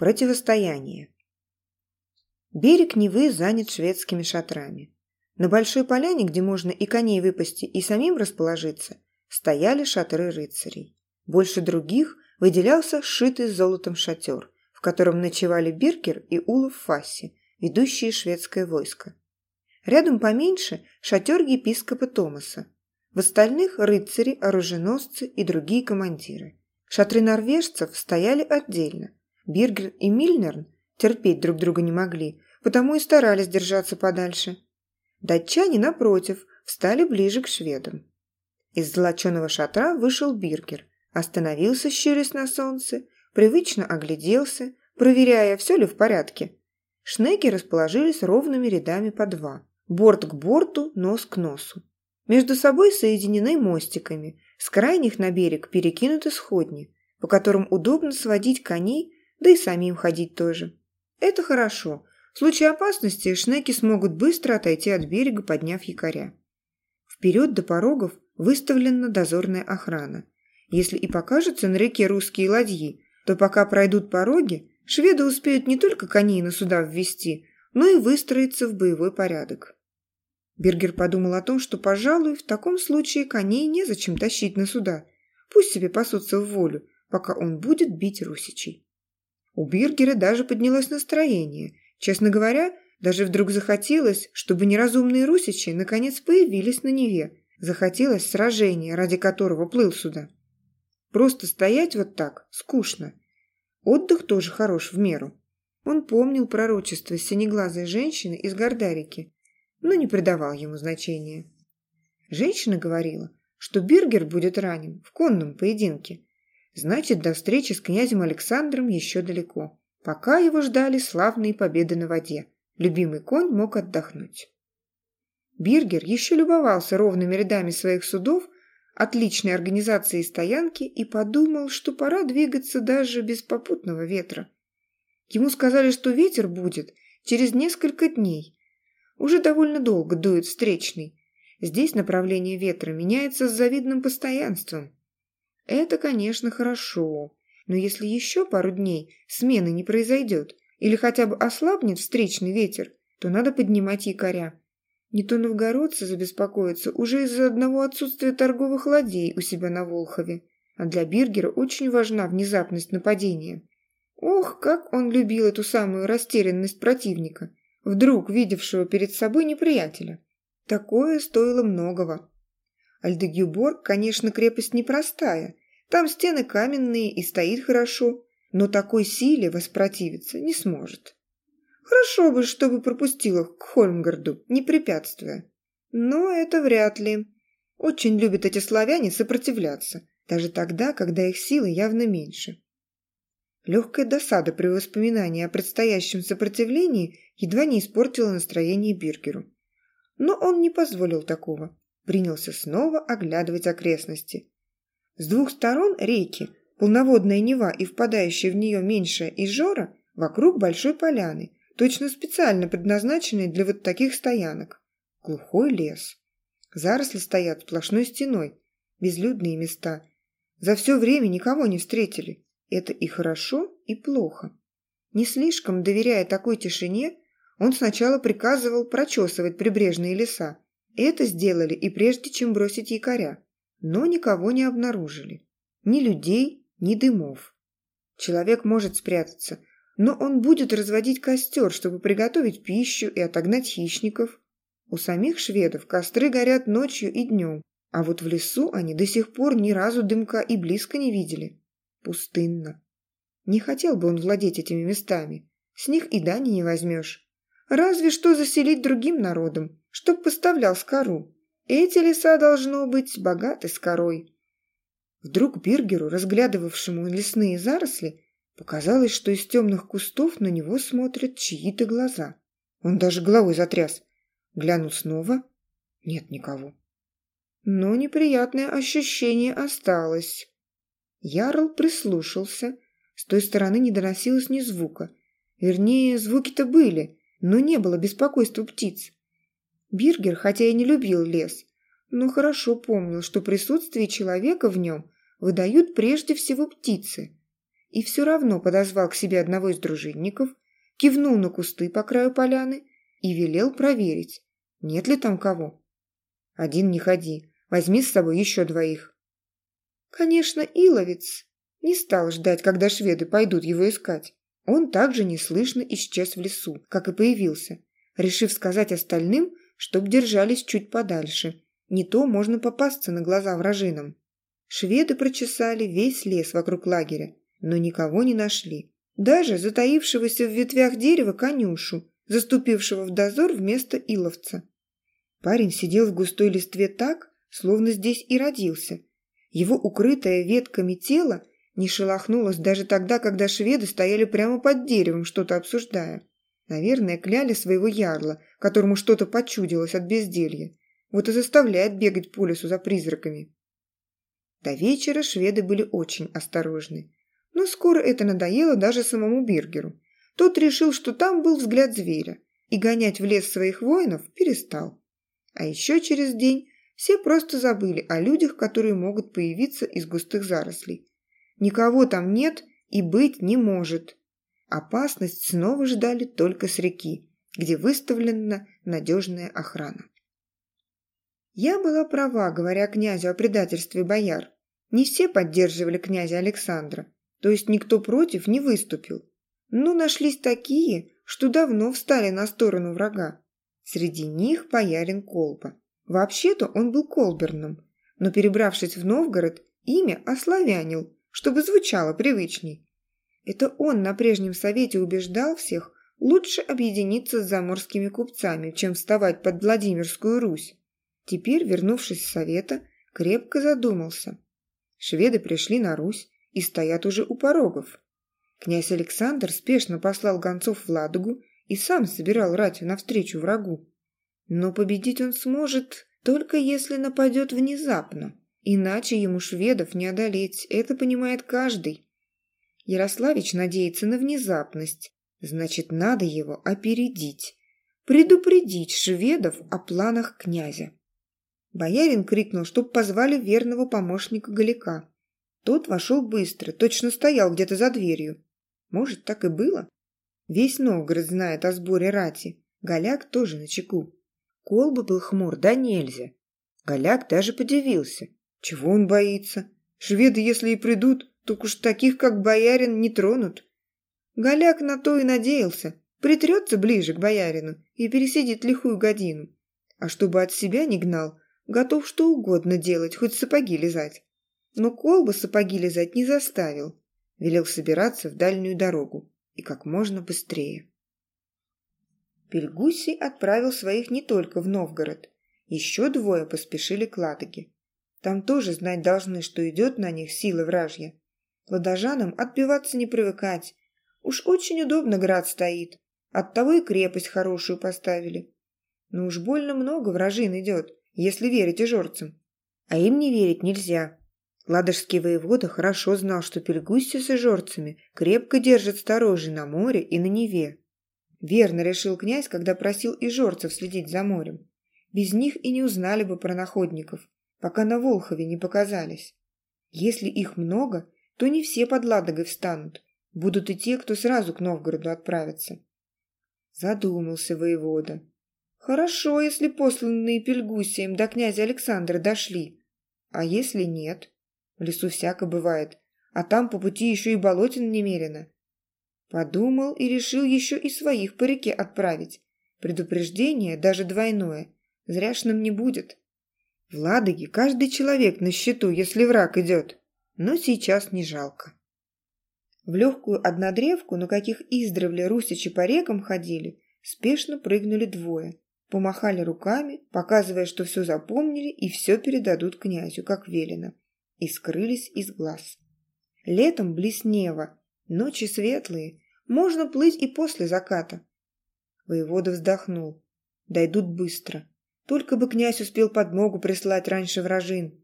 Противостояние. Берег Невы занят шведскими шатрами. На большой поляне, где можно и коней выпасти, и самим расположиться, стояли шатры рыцарей. Больше других выделялся сшитый золотом шатер, в котором ночевали Биркер и Улов Фасси, ведущие шведское войско. Рядом поменьше шатер епископа Томаса. В остальных – рыцари, оруженосцы и другие командиры. Шатры норвежцев стояли отдельно. Биргер и Мильнерн терпеть друг друга не могли, потому и старались держаться подальше. Датчане, напротив, встали ближе к шведам. Из золоченого шатра вышел Биргер, остановился, щурясь на солнце, привычно огляделся, проверяя, все ли в порядке. Шнеки расположились ровными рядами по два, борт к борту, нос к носу. Между собой соединены мостиками, с крайних на берег перекинуты сходни, по которым удобно сводить коней, да и самим ходить тоже. Это хорошо. В случае опасности шнеки смогут быстро отойти от берега, подняв якоря. Вперед до порогов выставлена дозорная охрана. Если и покажутся на реке русские ладьи, то пока пройдут пороги, шведы успеют не только коней на суда ввести, но и выстроиться в боевой порядок. Бергер подумал о том, что, пожалуй, в таком случае коней незачем тащить на суда. Пусть себе пасутся в волю, пока он будет бить русичей. У Биргера даже поднялось настроение. Честно говоря, даже вдруг захотелось, чтобы неразумные русичи наконец появились на Неве. Захотелось сражения, ради которого плыл сюда. Просто стоять вот так скучно. Отдых тоже хорош в меру. Он помнил пророчество синеглазой женщины из Гордарики, но не придавал ему значения. Женщина говорила, что Биргер будет ранен в конном поединке, Значит, до встречи с князем Александром еще далеко. Пока его ждали славные победы на воде. Любимый конь мог отдохнуть. Биргер еще любовался ровными рядами своих судов, отличной организацией стоянки и подумал, что пора двигаться даже без попутного ветра. Ему сказали, что ветер будет через несколько дней. Уже довольно долго дует встречный. Здесь направление ветра меняется с завидным постоянством. Это, конечно, хорошо, но если еще пару дней смены не произойдет или хотя бы ослабнет встречный ветер, то надо поднимать якоря. Не то новгородцы забеспокоятся уже из-за одного отсутствия торговых ладей у себя на Волхове, а для Биргера очень важна внезапность нападения. Ох, как он любил эту самую растерянность противника, вдруг видевшего перед собой неприятеля. Такое стоило многого. Альдегюборг, конечно, крепость непростая, там стены каменные и стоит хорошо, но такой силе воспротивиться не сможет. Хорошо бы, чтобы пропустил их к Хольмгарду, не препятствуя. Но это вряд ли. Очень любят эти славяне сопротивляться, даже тогда, когда их силы явно меньше. Легкая досада при воспоминании о предстоящем сопротивлении едва не испортила настроение Биргеру. Но он не позволил такого. Принялся снова оглядывать окрестности. С двух сторон реки, полноводная Нева и впадающая в нее меньшая Изжора, вокруг большой поляны, точно специально предназначенной для вот таких стоянок. Глухой лес. Заросли стоят сплошной стеной, безлюдные места. За все время никого не встретили. Это и хорошо, и плохо. Не слишком доверяя такой тишине, он сначала приказывал прочесывать прибрежные леса. Это сделали и прежде, чем бросить якоря но никого не обнаружили. Ни людей, ни дымов. Человек может спрятаться, но он будет разводить костер, чтобы приготовить пищу и отогнать хищников. У самих шведов костры горят ночью и днем, а вот в лесу они до сих пор ни разу дымка и близко не видели. Пустынно. Не хотел бы он владеть этими местами. С них и дани не возьмешь. Разве что заселить другим народом, чтоб поставлял скору. Эти леса, должно быть, богаты с корой. Вдруг Биргеру, разглядывавшему лесные заросли, показалось, что из темных кустов на него смотрят чьи-то глаза. Он даже головой затряс. Глянул снова. Нет никого. Но неприятное ощущение осталось. Ярл прислушался. С той стороны не доносилось ни звука. Вернее, звуки-то были, но не было беспокойства птиц. Биргер, хотя и не любил лес, но хорошо помнил, что присутствие человека в нем выдают прежде всего птицы. и все равно подозвал к себе одного из дружинников, кивнул на кусты по краю поляны и велел проверить, нет ли там кого. «Один не ходи, возьми с собой еще двоих». Конечно, Иловец не стал ждать, когда шведы пойдут его искать. Он также неслышно исчез в лесу, как и появился, решив сказать остальным, чтоб держались чуть подальше. Не то можно попасться на глаза вражинам. Шведы прочесали весь лес вокруг лагеря, но никого не нашли. Даже затаившегося в ветвях дерева конюшу, заступившего в дозор вместо иловца. Парень сидел в густой листве так, словно здесь и родился. Его укрытое ветками тело не шелохнулось даже тогда, когда шведы стояли прямо под деревом, что-то обсуждая. Наверное, кляли своего ярла, которому что-то почудилось от безделья. Вот и заставляет бегать по лесу за призраками. До вечера шведы были очень осторожны. Но скоро это надоело даже самому Биргеру. Тот решил, что там был взгляд зверя, и гонять в лес своих воинов перестал. А еще через день все просто забыли о людях, которые могут появиться из густых зарослей. Никого там нет и быть не может. Опасность снова ждали только с реки, где выставлена надежная охрана. Я была права, говоря князю о предательстве бояр. Не все поддерживали князя Александра, то есть никто против не выступил. Но нашлись такие, что давно встали на сторону врага. Среди них боярин Колба. Вообще-то он был колберном, но, перебравшись в Новгород, имя ославянил, чтобы звучало привычней. Это он на прежнем совете убеждал всех лучше объединиться с заморскими купцами, чем вставать под Владимирскую Русь. Теперь, вернувшись с совета, крепко задумался. Шведы пришли на Русь и стоят уже у порогов. Князь Александр спешно послал гонцов в Ладогу и сам собирал рать навстречу врагу. Но победить он сможет, только если нападет внезапно. Иначе ему шведов не одолеть, это понимает каждый. Ярославич надеется на внезапность, значит, надо его опередить, предупредить шведов о планах князя. Боярин крикнул, чтоб позвали верного помощника Галика. Тот вошел быстро, точно стоял где-то за дверью. Может, так и было? Весь Новгород знает о сборе рати. Голяк тоже на чеку. Колба был хмур, да нельзя. Голяк даже подивился. Чего он боится? Шведы, если и придут, то уж таких, как боярин, не тронут. Голяк на то и надеялся. Притрется ближе к боярину и пересидит лихую годину. А чтобы от себя не гнал, готов что угодно делать, хоть сапоги лизать. Но колба сапоги лизать не заставил. Велел собираться в дальнюю дорогу и как можно быстрее. Пельгусий отправил своих не только в Новгород. Еще двое поспешили к Ладоге. Там тоже знать должны, что идет на них сила вражья. Ладожанам отбиваться не привыкать. Уж очень удобно град стоит. Оттого и крепость хорошую поставили. Но уж больно много вражин идет, если верить ижорцам. А им не верить нельзя. Ладожский воевода хорошо знал, что Пельгусти с ижорцами крепко держат сторожей на море и на Неве. Верно решил князь, когда просил ижорцев следить за морем. Без них и не узнали бы про находников пока на Волхове не показались. Если их много, то не все под Ладогой встанут. Будут и те, кто сразу к Новгороду отправится. Задумался воевода. Хорошо, если посланные Пельгусием до князя Александра дошли. А если нет? В лесу всяко бывает, а там по пути еще и болотин немерено. Подумал и решил еще и своих по реке отправить. Предупреждение, даже двойное, зряшным не будет. В Ладоге каждый человек на счету, если враг идет. Но сейчас не жалко. В легкую однодревку, на каких издревле русичи по рекам ходили, спешно прыгнули двое. Помахали руками, показывая, что все запомнили и все передадут князю, как велено. И скрылись из глаз. Летом блеснево, ночи светлые, можно плыть и после заката. Воевода вздохнул. Дойдут быстро. Только бы князь успел подмогу прислать раньше вражин.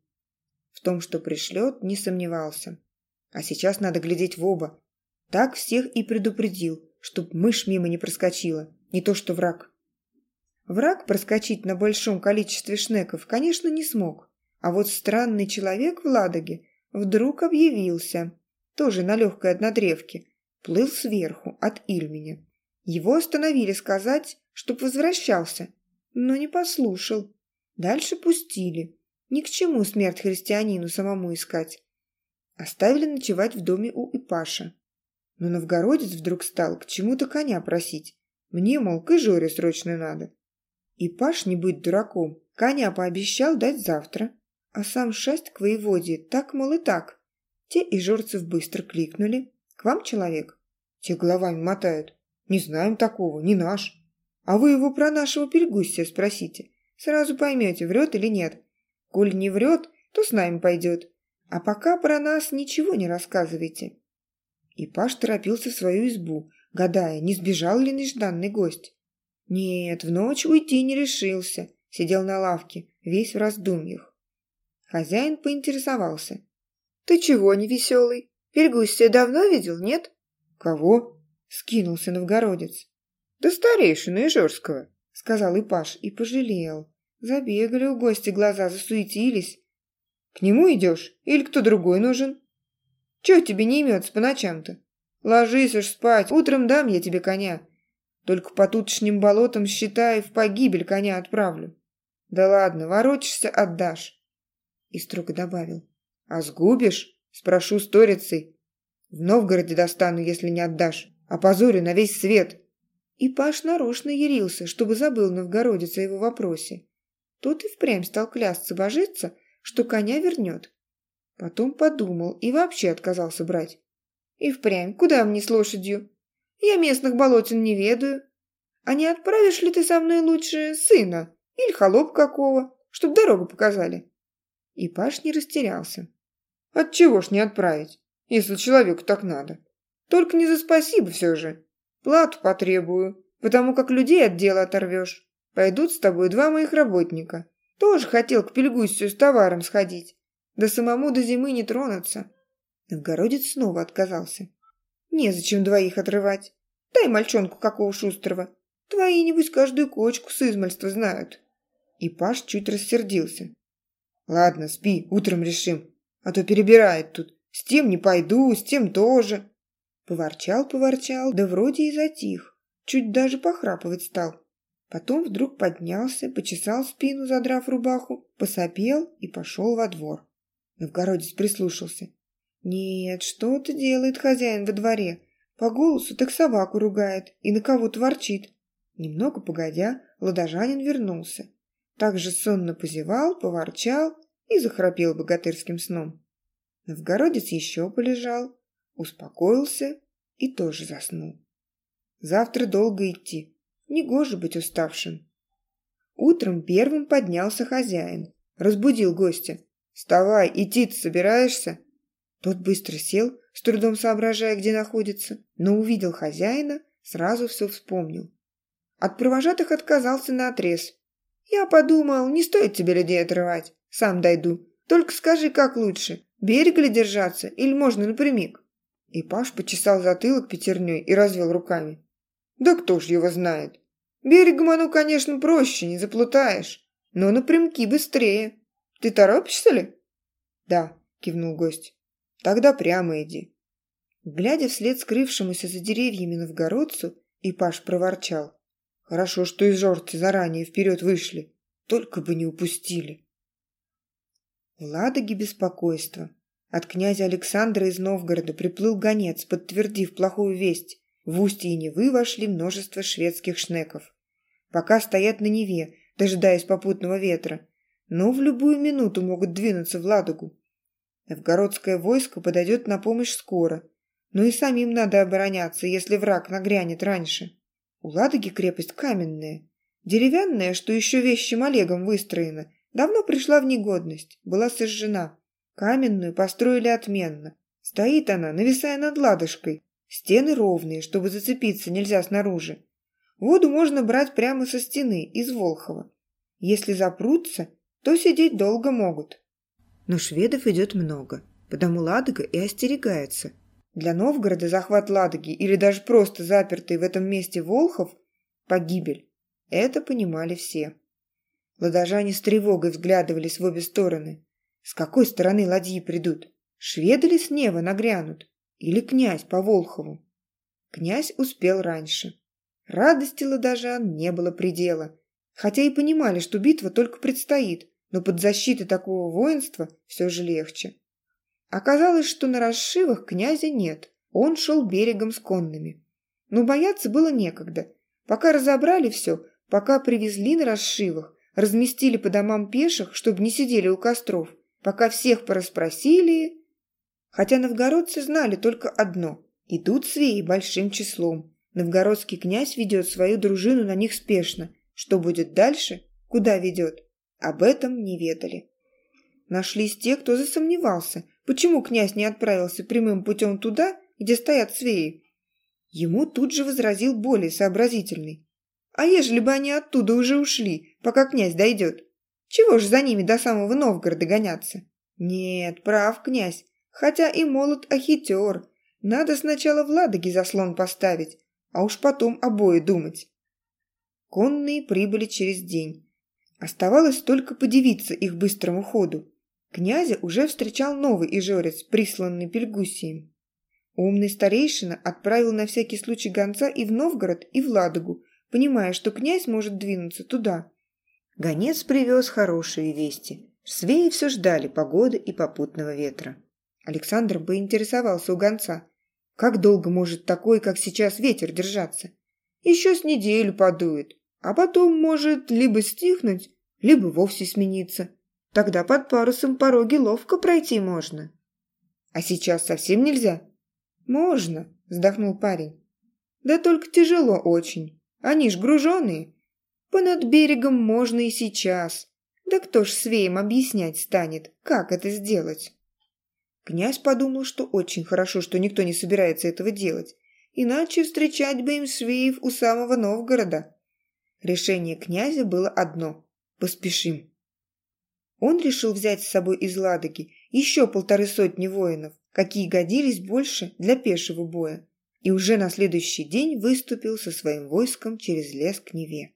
В том, что пришлет, не сомневался. А сейчас надо глядеть в оба. Так всех и предупредил, чтоб мышь мимо не проскочила, не то что враг. Враг проскочить на большом количестве шнеков, конечно, не смог. А вот странный человек в Ладоге вдруг объявился. тоже на легкой однодревке, плыл сверху от Ильменя. Его остановили сказать, чтоб возвращался, но не послушал. Дальше пустили. Ни к чему смерть христианину самому искать. Оставили ночевать в доме у Ипаша. Но новгородец вдруг стал к чему-то коня просить. Мне, мол, к Ижоре срочно надо. Ипаш, не быть дураком, коня пообещал дать завтра, а сам шесть к воеводе, так, мол, и так. Те ижорцев быстро кликнули. «К вам человек?» Те головами мотают. «Не знаем такого, не наш». «А вы его про нашего Пельгустия спросите. Сразу поймете, врет или нет. Коль не врет, то с нами пойдет. А пока про нас ничего не рассказывайте». И Паш торопился в свою избу, гадая, не сбежал ли нежданный гость. Нет, в ночь уйти не решился, сидел на лавке, весь в раздумьях. Хозяин поинтересовался. «Ты чего не веселый? Пергустия давно видел, нет?» «Кого?» — скинулся новгородец. «Да старейшину Ижорского», — сказал Ипаш и пожалел. Забегали у гостя глаза, засуетились. «К нему идешь? Или кто другой нужен?» «Чего тебе не имется по ночам-то? Ложись уж спать, утром дам я тебе коня. Только по тутшним болотам, считай, в погибель коня отправлю. Да ладно, ворочишься, отдашь и строго добавил. «А сгубишь? Спрошу сторицей. В Новгороде достану, если не отдашь. Опозорю на весь свет». И Паш нарочно ярился, чтобы забыл новгородец о его вопросе. Тот и впрямь стал клясться, божиться, что коня вернет. Потом подумал и вообще отказался брать. «И впрямь, куда мне с лошадью? Я местных болотин не ведаю. А не отправишь ли ты со мной лучше сына или холоп какого, чтоб дорогу показали?» И Паш не растерялся. «Отчего ж не отправить, если человеку так надо? Только не за спасибо все же. Плату потребую, потому как людей от дела оторвешь. Пойдут с тобой два моих работника. Тоже хотел к Пельгусию с товаром сходить. Да самому до зимы не тронуться». Новгородец снова отказался. «Незачем двоих отрывать. Дай мальчонку какого шустрого. Твои, небось, каждую кочку с измальства знают». И Паш чуть рассердился. Ладно, спи, утром решим. А то перебирает тут. С тем не пойду, с тем тоже. Поворчал, поворчал, да вроде и затих. Чуть даже похрапывать стал. Потом вдруг поднялся, почесал спину, задрав рубаху, посопел и пошел во двор. Новгородец прислушался. Нет, что-то делает хозяин во дворе. По голосу так собаку ругает и на кого-то ворчит. Немного погодя, ладожанин вернулся. Также сонно позевал, поворчал и захрапел богатырским сном. Новгородец еще полежал, успокоился и тоже заснул. Завтра долго идти, негоже быть уставшим. Утром первым поднялся хозяин, разбудил гостя. «Вставай, идти собираешься?» Тот быстро сел, с трудом соображая, где находится, но увидел хозяина, сразу все вспомнил. От провожатых отказался на отрез, «Я подумал, не стоит тебе людей отрывать. Сам дойду. Только скажи, как лучше, берега ли держаться или можно напрямик?» И Паш почесал затылок пятерней и развел руками. «Да кто ж его знает? Берегом оно, конечно, проще, не заплутаешь, но напрямки быстрее. Ты торопишься ли?» «Да», — кивнул гость. «Тогда прямо иди». Глядя вслед скрывшемуся за деревьями новгородцу, Ипаш проворчал. Хорошо, что из жорцы заранее вперед вышли. Только бы не упустили. В Ладоге беспокойство. От князя Александра из Новгорода приплыл гонец, подтвердив плохую весть. В устье Невы вошли множество шведских шнеков. Пока стоят на Неве, дожидаясь попутного ветра, но в любую минуту могут двинуться в Ладогу. Новгородское войско подойдет на помощь скоро, но и самим надо обороняться, если враг нагрянет раньше. У Ладоги крепость каменная. Деревянная, что еще вещим Олегом выстроена, давно пришла в негодность, была сожжена. Каменную построили отменно. Стоит она, нависая над ладошкой. Стены ровные, чтобы зацепиться нельзя снаружи. Воду можно брать прямо со стены, из Волхова. Если запрутся, то сидеть долго могут. Но шведов идет много, потому Ладога и остерегается – для Новгорода захват Ладоги или даже просто запертый в этом месте Волхов – погибель. Это понимали все. Ладожане с тревогой взглядывались в обе стороны. С какой стороны ладьи придут? Шведы ли с неба нагрянут? Или князь по Волхову? Князь успел раньше. Радости ладожан не было предела. Хотя и понимали, что битва только предстоит, но под защитой такого воинства все же легче. Оказалось, что на расшивах князя нет, он шел берегом с конными. Но бояться было некогда. Пока разобрали все, пока привезли на расшивах, разместили по домам пеших, чтобы не сидели у костров, пока всех порасспросили... Хотя новгородцы знали только одно – идут свеи большим числом. Новгородский князь ведет свою дружину на них спешно. Что будет дальше? Куда ведет? Об этом не ведали. Нашлись те, кто засомневался, почему князь не отправился прямым путем туда, где стоят свеи. Ему тут же возразил более сообразительный. А ежели бы они оттуда уже ушли, пока князь дойдет? Чего ж за ними до самого Новгорода гоняться? Нет, прав князь, хотя и молод, а. Надо сначала в Ладоге заслон поставить, а уж потом обои думать. Конные прибыли через день. Оставалось только подивиться их быстрому ходу. Князя уже встречал новый ижорец, присланный Пельгусием. Умный старейшина отправил на всякий случай гонца и в Новгород, и в Ладогу, понимая, что князь может двинуться туда. Гонец привез хорошие вести. Свеи все ждали погоды и попутного ветра. Александр поинтересовался у гонца, как долго может такой, как сейчас, ветер держаться? Еще с неделю подует, а потом может либо стихнуть, либо вовсе смениться. Тогда под парусом пороги ловко пройти можно. А сейчас совсем нельзя? Можно, вздохнул парень. Да только тяжело очень. Они ж груженые. Понад берегом можно и сейчас. Да кто ж свеем объяснять станет, как это сделать? Князь подумал, что очень хорошо, что никто не собирается этого делать, иначе встречать бы им свеев у самого Новгорода. Решение князя было одно – поспешим. Он решил взять с собой из Ладоги еще полторы сотни воинов, какие годились больше для пешего боя, и уже на следующий день выступил со своим войском через лес к Неве.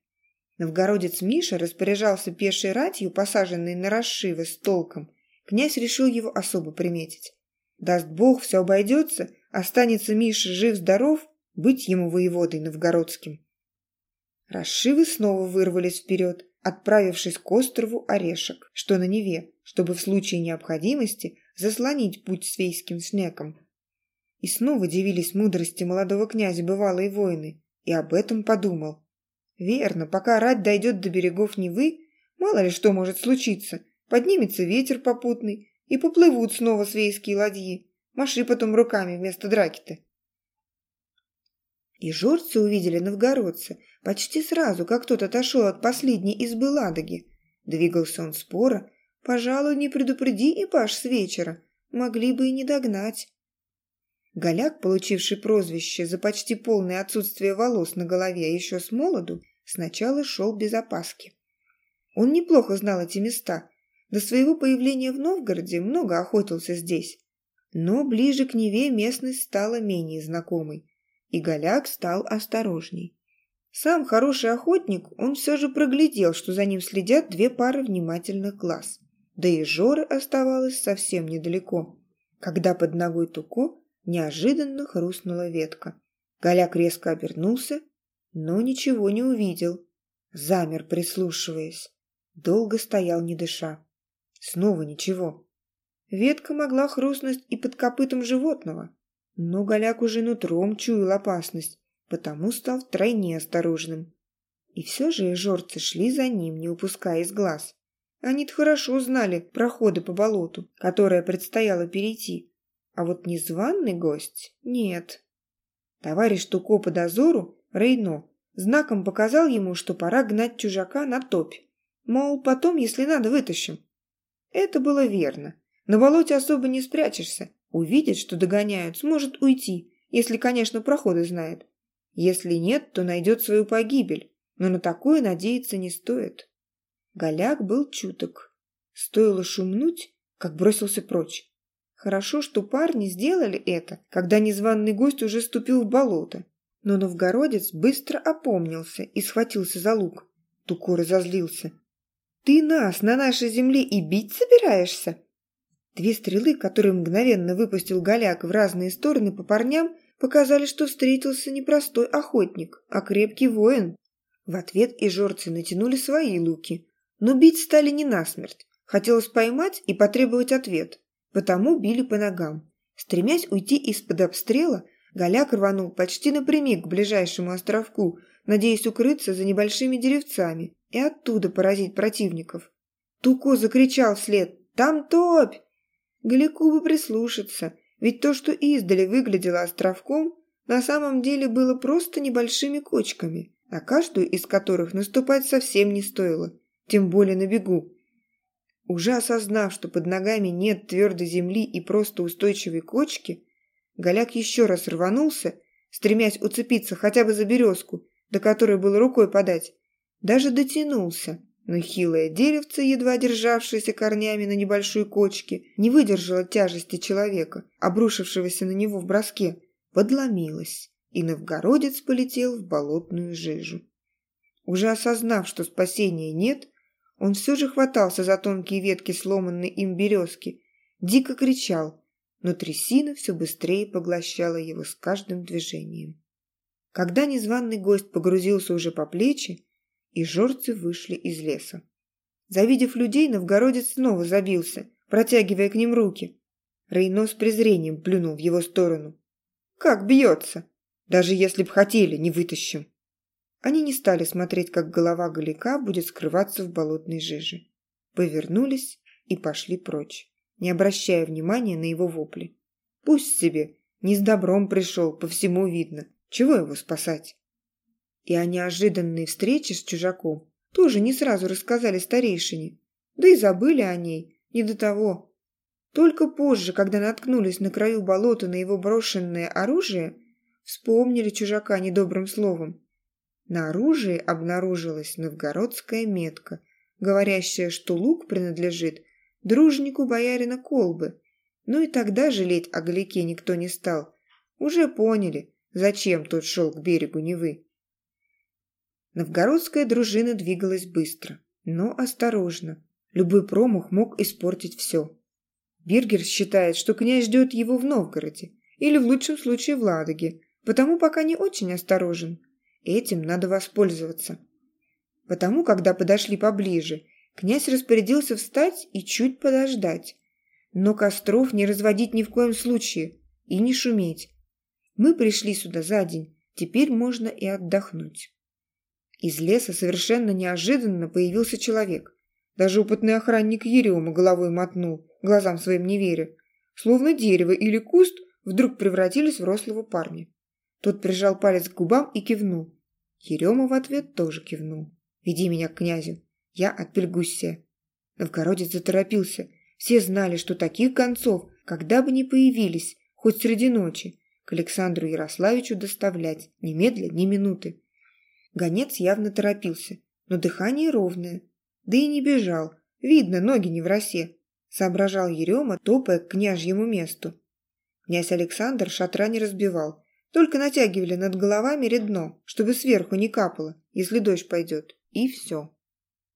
Новгородец Миша распоряжался пешей ратью, посаженной на расшивы с толком, Князь решил его особо приметить. Даст бог, все обойдется, останется Миша жив-здоров, быть ему воеводой новгородским. Расшивы снова вырвались вперед, отправившись к острову Орешек, что на Неве, чтобы в случае необходимости заслонить путь свейским снегом. И снова дивились мудрости молодого князя бывалые воины, и об этом подумал. Верно, пока рать дойдет до берегов Невы, мало ли что может случиться, Поднимется ветер попутный, и поплывут снова свейские ладьи. Маши потом руками вместо драки-то. И жорцы увидели новгородца почти сразу, как тот отошел от последней избы Ладоги. Двигался он споро. Пожалуй, не предупреди и паш с вечера. Могли бы и не догнать. Голяк, получивший прозвище за почти полное отсутствие волос на голове еще с молоду, сначала шел без опаски. Он неплохо знал эти места, до своего появления в Новгороде много охотился здесь. Но ближе к Неве местность стала менее знакомой, и Голяк стал осторожней. Сам хороший охотник, он все же проглядел, что за ним следят две пары внимательных глаз. Да и Жоры оставалось совсем недалеко, когда под ногой Туко неожиданно хрустнула ветка. Голяк резко обернулся, но ничего не увидел. Замер, прислушиваясь. Долго стоял, не дыша. Снова ничего. Ветка могла хрустнуть и под копытом животного, но голяк уже нутром чуял опасность, потому стал втройне осторожным. И все же жорцы шли за ним, не упуская из глаз. Они-то хорошо знали проходы по болоту, которое предстояло перейти. А вот незваный гость – нет. Товарищ Туко по дозору, Рейно, знаком показал ему, что пора гнать чужака на топь. Мол, потом, если надо, вытащим. Это было верно. На болоте особо не спрячешься. Увидит, что догоняют, сможет уйти, если, конечно, проходы знает. Если нет, то найдет свою погибель, но на такое надеяться не стоит. Голяк был чуток. Стоило шумнуть, как бросился прочь. Хорошо, что парни сделали это, когда незваный гость уже ступил в болото. Но новгородец быстро опомнился и схватился за лук. Туко разозлился. Ты нас на нашей земле и бить собираешься?» Две стрелы, которые мгновенно выпустил голяк в разные стороны по парням, показали, что встретился не простой охотник, а крепкий воин. В ответ и жорцы натянули свои луки, но бить стали не насмерть. Хотелось поймать и потребовать ответ, потому били по ногам. Стремясь уйти из-под обстрела, Голяк рванул почти напрямик к ближайшему островку, надеясь укрыться за небольшими деревцами и оттуда поразить противников. Туко закричал вслед «Там топь!». Голяку бы прислушаться, ведь то, что издали выглядело островком, на самом деле было просто небольшими кочками, на каждую из которых наступать совсем не стоило, тем более на бегу. Уже осознав, что под ногами нет твердой земли и просто устойчивой кочки, Голяк еще раз рванулся, стремясь уцепиться хотя бы за березку, до которой было рукой подать. Даже дотянулся, но хилое деревце, едва державшееся корнями на небольшой кочке, не выдержало тяжести человека, обрушившегося на него в броске, подломилось, и новгородец полетел в болотную жижу. Уже осознав, что спасения нет, он все же хватался за тонкие ветки сломанной им березки, дико кричал, но трясина все быстрее поглощала его с каждым движением. Когда незваный гость погрузился уже по плечи, и жорцы вышли из леса. Завидев людей, новгородец снова забился, протягивая к ним руки. Рейно с презрением плюнул в его сторону. «Как бьется! Даже если б хотели, не вытащим!» Они не стали смотреть, как голова Галика будет скрываться в болотной жиже. Повернулись и пошли прочь не обращая внимания на его вопли. Пусть себе, не с добром пришел, по всему видно. Чего его спасать? И о неожиданной встрече с чужаком тоже не сразу рассказали старейшине. Да и забыли о ней, не до того. Только позже, когда наткнулись на краю болота на его брошенное оружие, вспомнили чужака недобрым словом. На оружии обнаружилась новгородская метка, говорящая, что лук принадлежит дружнику боярина Колбы. Ну и тогда жалеть о Галике никто не стал. Уже поняли, зачем тот шел к берегу Невы. Новгородская дружина двигалась быстро, но осторожно. Любой промах мог испортить все. Биргер считает, что князь ждет его в Новгороде, или в лучшем случае в Ладоге, потому пока не очень осторожен. Этим надо воспользоваться. Потому, когда подошли поближе Князь распорядился встать и чуть подождать. Но костров не разводить ни в коем случае и не шуметь. Мы пришли сюда за день, теперь можно и отдохнуть. Из леса совершенно неожиданно появился человек. Даже опытный охранник Ерема головой мотнул, глазам своим не веря. Словно дерево или куст вдруг превратились в рослого парня. Тот прижал палец к губам и кивнул. Ерема в ответ тоже кивнул. «Веди меня к князю». Я от Пельгуссия. Новгородец заторопился. Все знали, что таких гонцов, когда бы ни появились, хоть среди ночи, к Александру Ярославичу доставлять, немедля, ни минуты. Гонец явно торопился, но дыхание ровное. Да и не бежал, видно, ноги не в росе. Соображал Ерема, топая к княжьему месту. Князь Александр шатра не разбивал, только натягивали над головами редно, чтобы сверху не капало, если дождь пойдет. И все.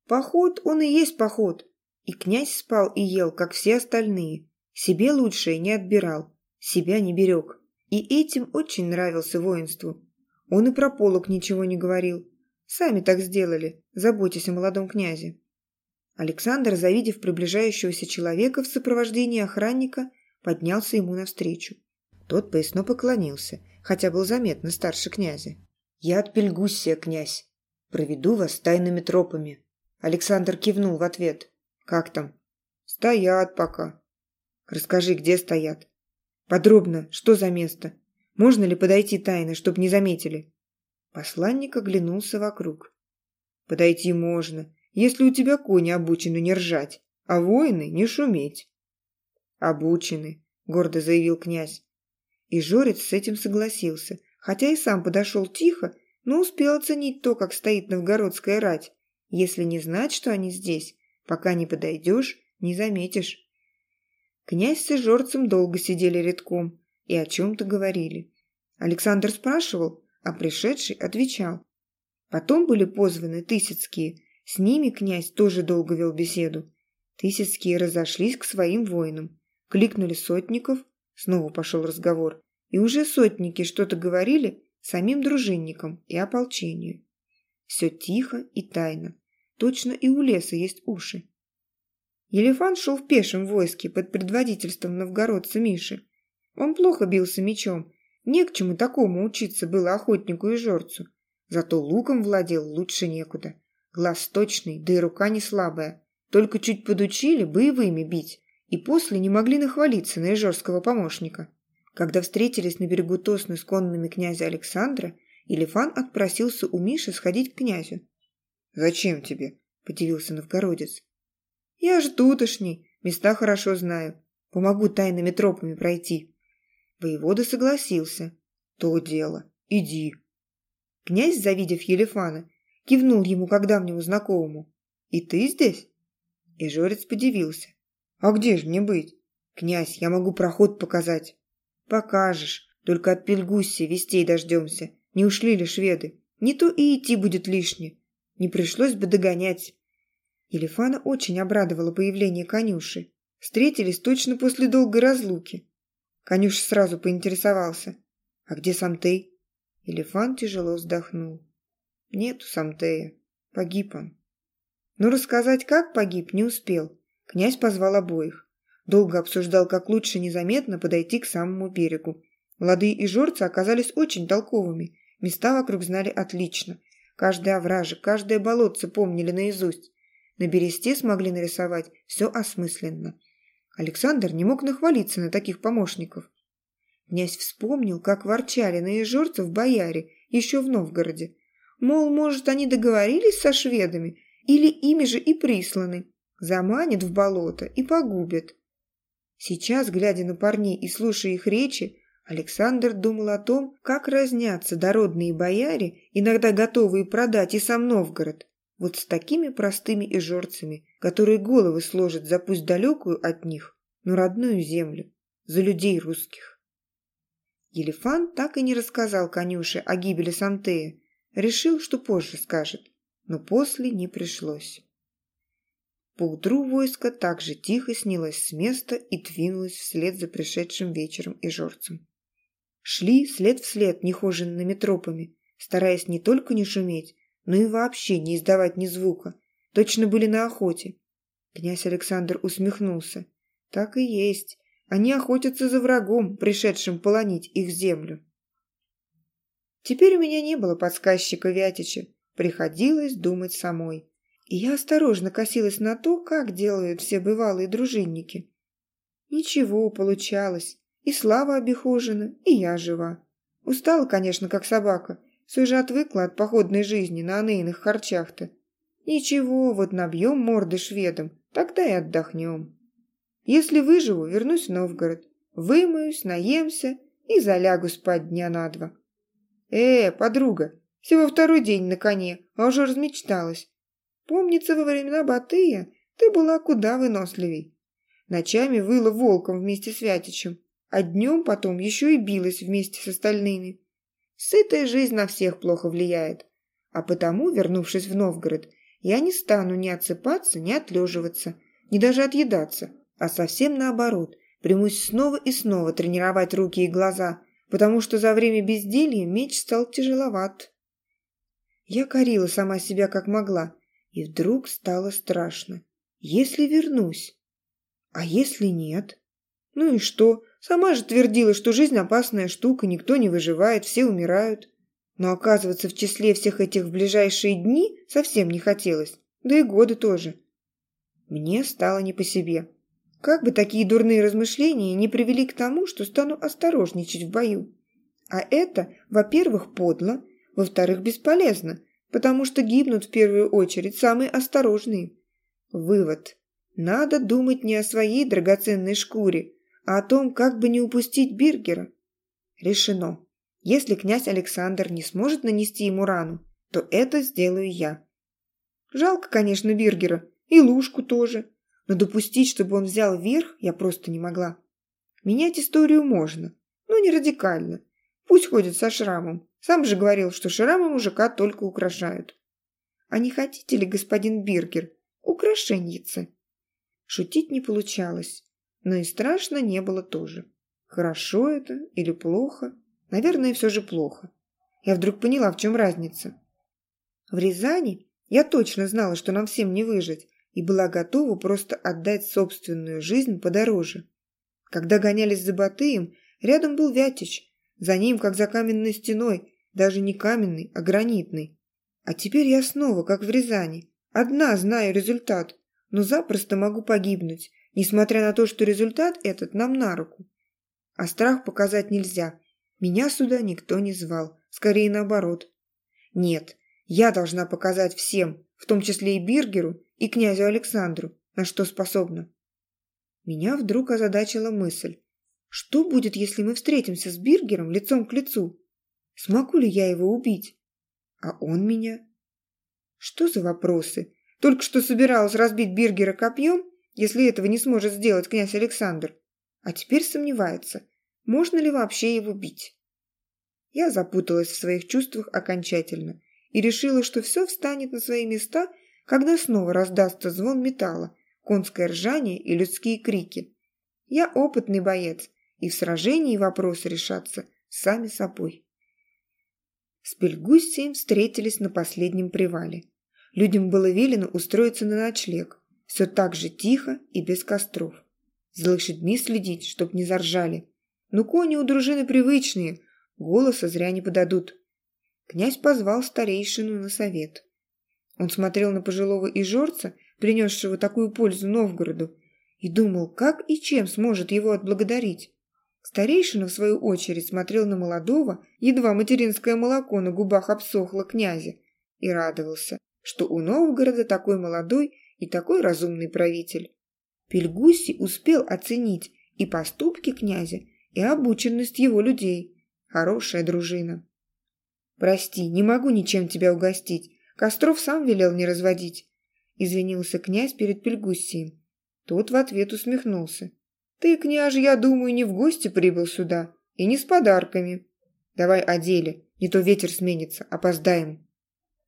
Поход, он и есть поход. И князь спал и ел, как все остальные. Себе лучшее не отбирал, себя не берег. И этим очень нравился воинству. Он и про полок ничего не говорил. Сами так сделали, заботясь о молодом князе. Александр, завидев приближающегося человека в сопровождении охранника, поднялся ему навстречу. Тот поясно поклонился, хотя был заметно старше князя. «Я от Пельгуссия, князь. Проведу вас тайными тропами. Александр кивнул в ответ. «Как там?» «Стоят пока». «Расскажи, где стоят?» «Подробно, что за место? Можно ли подойти тайно, чтобы не заметили?» Посланник оглянулся вокруг. «Подойти можно, если у тебя кони обучены не ржать, а воины не шуметь». «Обучены», — гордо заявил князь. И Жорец с этим согласился, хотя и сам подошел тихо, но успел оценить то, как стоит новгородская рать, если не знать, что они здесь, пока не подойдешь, не заметишь. Князь с Жорцем долго сидели редком и о чем-то говорили. Александр спрашивал, а пришедший отвечал. Потом были позваны Тысяцкие, с ними князь тоже долго вел беседу. Тысяцкие разошлись к своим воинам. Кликнули сотников, снова пошел разговор, и уже сотники что-то говорили самим дружинникам и ополчению. Все тихо и тайно. Точно и у леса есть уши. Елефан шел в пешем войске под предводительством новгородца Миши. Он плохо бился мечом. Не к чему такому учиться было охотнику и жорцу. Зато луком владел лучше некуда. Глаз точный, да и рука не слабая. Только чуть подучили боевыми бить, и после не могли нахвалиться на ижорского помощника. Когда встретились на берегу Тосны с конными князя Александра, Елефан отпросился у Миши сходить к князю. «Зачем тебе?» – подивился новгородец. «Я ж тутошний, места хорошо знаю. Помогу тайными тропами пройти». Воевода согласился. «То дело. Иди». Князь, завидев Елефана, кивнул ему как давнему знакомому. «И ты здесь?» И Жорец подивился. «А где же мне быть? Князь, я могу проход показать». «Покажешь, только от Пельгусси вестей дождемся. Не ушли ли шведы? Не то и идти будет лишне. Не пришлось бы догонять». Елефана очень обрадовало появление конюши. Встретились точно после долгой разлуки. Конюш сразу поинтересовался. «А где сам ты?» Елефан тяжело вздохнул. «Нету Самтея. Погиб он». Но рассказать, как погиб, не успел. Князь позвал обоих. Долго обсуждал, как лучше незаметно подойти к самому берегу. Лады и жорцы оказались очень толковыми. Места вокруг знали отлично. Каждый овражек, каждое болотце помнили наизусть. На бересте смогли нарисовать все осмысленно. Александр не мог нахвалиться на таких помощников. Князь вспомнил, как ворчали на ежорцев бояре еще в Новгороде. Мол, может, они договорились со шведами или ими же и присланы. Заманят в болото и погубят. Сейчас, глядя на парней и слушая их речи, Александр думал о том, как разнятся дородные бояре, иногда готовые продать и сам Новгород, вот с такими простыми ижорцами, которые головы сложат за пусть далекую от них, но родную землю, за людей русских. Елефан так и не рассказал конюше о гибели Сантея, решил, что позже скажет, но после не пришлось. Поутру войско также тихо снялось с места и двинулось вслед за пришедшим вечером и жорцем. Шли след вслед нехоженными тропами, стараясь не только не шуметь, но и вообще не издавать ни звука. Точно были на охоте. Князь Александр усмехнулся. Так и есть. Они охотятся за врагом, пришедшим полонить их землю. Теперь у меня не было подсказчика Вятича. Приходилось думать самой. И я осторожно косилась на то, как делают все бывалые дружинники. Ничего, получалось. И Слава обихожена, и я жива. Устала, конечно, как собака. Все же отвыкла от походной жизни на анейных харчах-то. Ничего, вот набьем морды шведам, тогда и отдохнем. Если выживу, вернусь в Новгород. Вымоюсь, наемся и залягу спать дня на два. Э, подруга, всего второй день на коне, а уже размечталась. Помнится, во времена Батыя ты была куда выносливей. Ночами выла волком вместе с Вятичем, а днем потом еще и билась вместе с остальными. Сытая жизнь на всех плохо влияет. А потому, вернувшись в Новгород, я не стану ни отсыпаться, ни отлеживаться, ни даже отъедаться, а совсем наоборот, примусь снова и снова тренировать руки и глаза, потому что за время безделья меч стал тяжеловат. Я корила сама себя как могла, и вдруг стало страшно. Если вернусь? А если нет? Ну и что? Сама же твердила, что жизнь опасная штука, никто не выживает, все умирают. Но оказываться в числе всех этих в ближайшие дни совсем не хотелось, да и годы тоже. Мне стало не по себе. Как бы такие дурные размышления не привели к тому, что стану осторожничать в бою. А это, во-первых, подло, во-вторых, бесполезно, потому что гибнут в первую очередь самые осторожные. Вывод. Надо думать не о своей драгоценной шкуре, а о том, как бы не упустить Биргера. Решено. Если князь Александр не сможет нанести ему рану, то это сделаю я. Жалко, конечно, Биргера, и Лушку тоже, но допустить, чтобы он взял верх, я просто не могла. Менять историю можно, но не радикально. Пусть ходит со шрамом. Сам же говорил, что шрамы мужика только украшают. А не хотите ли, господин Биргер, украшеньице? Шутить не получалось. Но и страшно не было тоже. Хорошо это или плохо? Наверное, все же плохо. Я вдруг поняла, в чем разница. В Рязани я точно знала, что нам всем не выжить, и была готова просто отдать собственную жизнь подороже. Когда гонялись за Батыем, рядом был Вятич. За ним, как за каменной стеной, даже не каменный, а гранитный. А теперь я снова, как в Рязани. Одна знаю результат, но запросто могу погибнуть, несмотря на то, что результат этот нам на руку. А страх показать нельзя. Меня сюда никто не звал, скорее наоборот. Нет, я должна показать всем, в том числе и Биргеру, и князю Александру, на что способна. Меня вдруг озадачила мысль. Что будет, если мы встретимся с Биргером лицом к лицу? Смогу ли я его убить? А он меня? Что за вопросы? Только что собиралась разбить Биргера копьем, если этого не сможет сделать князь Александр. А теперь сомневается, можно ли вообще его бить. Я запуталась в своих чувствах окончательно и решила, что все встанет на свои места, когда снова раздастся звон металла, конское ржание и людские крики. Я опытный боец, и в сражении вопросы решатся сами собой. С Пельгустием встретились на последнем привале. Людям было велено устроиться на ночлег. Все так же тихо и без костров. За лошадьми следить, чтоб не заржали. Но кони у дружины привычные, голоса зря не подадут. Князь позвал старейшину на совет. Он смотрел на пожилого ижорца, принесшего такую пользу Новгороду, и думал, как и чем сможет его отблагодарить. Старейшина, в свою очередь, смотрел на молодого, едва материнское молоко на губах обсохло князя, и радовался, что у Новгорода такой молодой и такой разумный правитель. Пельгуси успел оценить и поступки князя, и обученность его людей. Хорошая дружина. «Прости, не могу ничем тебя угостить. Костров сам велел не разводить», — извинился князь перед Пельгусием. Тот в ответ усмехнулся. «Ты, княж, я думаю, не в гости прибыл сюда, и не с подарками. Давай о деле, не то ветер сменится, опоздаем».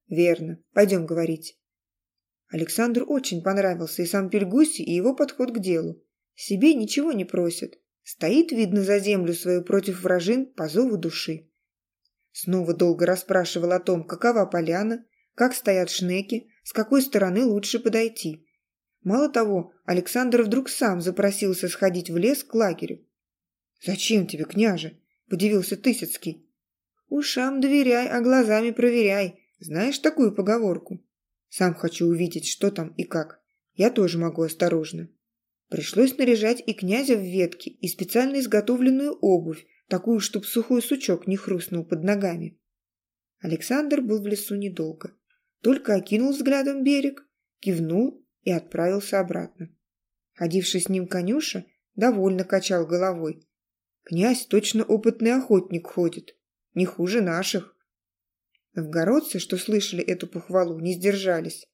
«Верно, пойдем говорить». Александру очень понравился и сам Пельгуси, и его подход к делу. Себе ничего не просит. Стоит, видно, за землю свою против вражин по зову души. Снова долго расспрашивал о том, какова поляна, как стоят шнеки, с какой стороны лучше подойти. Мало того, Александр вдруг сам запросился сходить в лес к лагерю. «Зачем тебе, княже?» – подивился Тысяцкий. «Ушам доверяй, а глазами проверяй. Знаешь такую поговорку?» «Сам хочу увидеть, что там и как. Я тоже могу осторожно». Пришлось наряжать и князя в ветки, и специально изготовленную обувь, такую, чтоб сухой сучок не хрустнул под ногами. Александр был в лесу недолго. Только окинул взглядом берег, кивнул и отправился обратно. Ходивший с ним конюша довольно качал головой. Князь точно опытный охотник ходит, не хуже наших. Новгородцы, что слышали эту похвалу, не сдержались.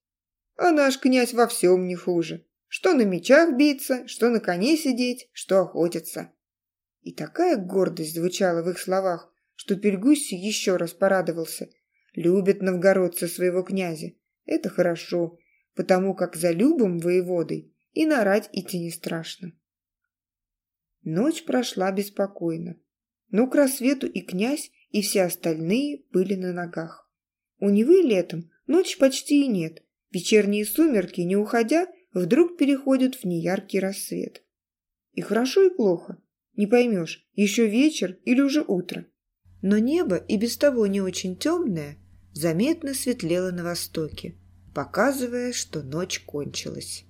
А наш князь во всем не хуже. Что на мечах биться, что на коне сидеть, что охотиться. И такая гордость звучала в их словах, что Пельгусси еще раз порадовался. Любят новгородцы своего князя. Это хорошо, потому как за любым воеводой и нарать идти не страшно. Ночь прошла беспокойно, но к рассвету и князь, и все остальные были на ногах. У Невы летом ночь почти и нет, вечерние сумерки, не уходя, вдруг переходят в неяркий рассвет. И хорошо, и плохо. Не поймешь, еще вечер или уже утро. Но небо, и без того не очень темное, заметно светлело на востоке, показывая, что ночь кончилась.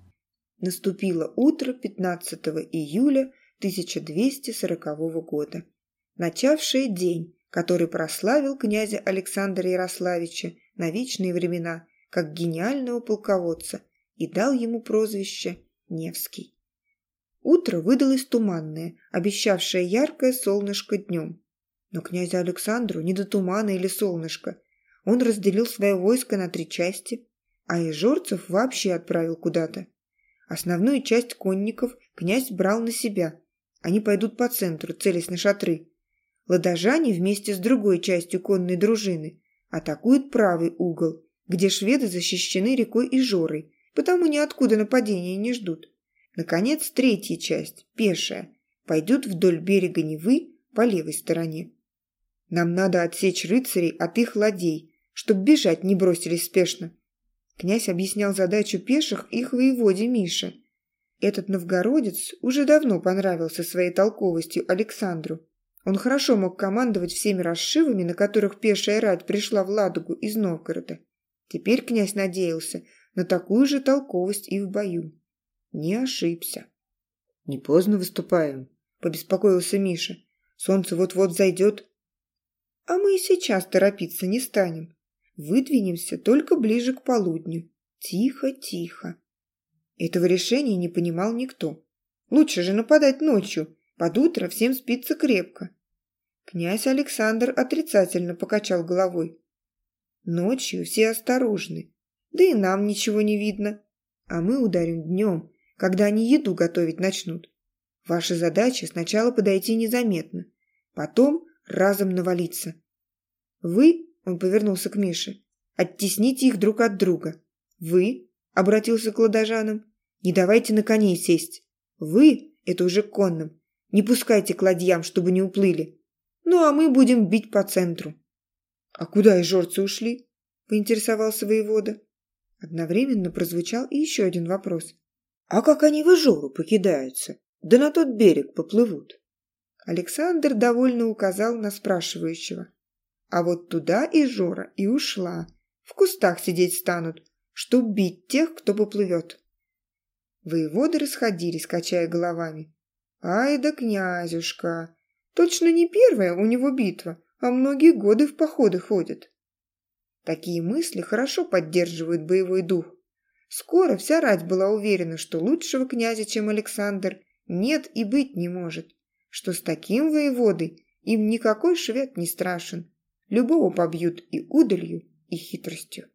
Наступило утро 15 июля 1240 года, начавшее день, который прославил князя Александра Ярославича на вечные времена как гениального полководца и дал ему прозвище Невский. Утро выдалось туманное, обещавшее яркое солнышко днем. Но князю Александру не до тумана или солнышка. Он разделил свое войско на три части, а Ижорцев вообще отправил куда-то. Основную часть конников князь брал на себя. Они пойдут по центру, целясь на шатры. Ладожане вместе с другой частью конной дружины атакуют правый угол, где шведы защищены рекой Ижорой, потому ниоткуда нападения не ждут. Наконец, третья часть, пешая, пойдет вдоль берега Невы по левой стороне. Нам надо отсечь рыцарей от их ладей, чтоб бежать не бросились спешно. Князь объяснял задачу пеших их воеводе Мише. Этот новгородец уже давно понравился своей толковостью Александру. Он хорошо мог командовать всеми расшивами, на которых пешая рать пришла в Ладогу из Новгорода. Теперь князь надеялся на такую же толковость и в бою. Не ошибся. «Не поздно выступаем», – побеспокоился Миша. «Солнце вот-вот зайдет». «А мы и сейчас торопиться не станем. Выдвинемся только ближе к полудню. Тихо, тихо». Этого решения не понимал никто. Лучше же нападать ночью, под утро всем спится крепко. Князь Александр отрицательно покачал головой. Ночью все осторожны, да и нам ничего не видно. А мы ударим днем, когда они еду готовить начнут. Ваша задача сначала подойти незаметно, потом разом навалиться. Вы, он повернулся к Мише, оттесните их друг от друга. Вы, обратился к ладожанам, не давайте на коней сесть. Вы, это уже конным, не пускайте к ладьям, чтобы не уплыли. Ну, а мы будем бить по центру. А куда и жорцы ушли? Поинтересовался воевода. Одновременно прозвучал и еще один вопрос. А как они в Ижору покидаются? Да на тот берег поплывут. Александр довольно указал на спрашивающего. А вот туда Ижора и ушла. В кустах сидеть станут, чтоб бить тех, кто поплывет. Воеводы расходились, качая головами. Ай да князюшка! Точно не первая у него битва, а многие годы в походы ходят. Такие мысли хорошо поддерживают боевой дух. Скоро вся рать была уверена, что лучшего князя, чем Александр, нет и быть не может, что с таким воеводой им никакой швед не страшен, любого побьют и удалью, и хитростью.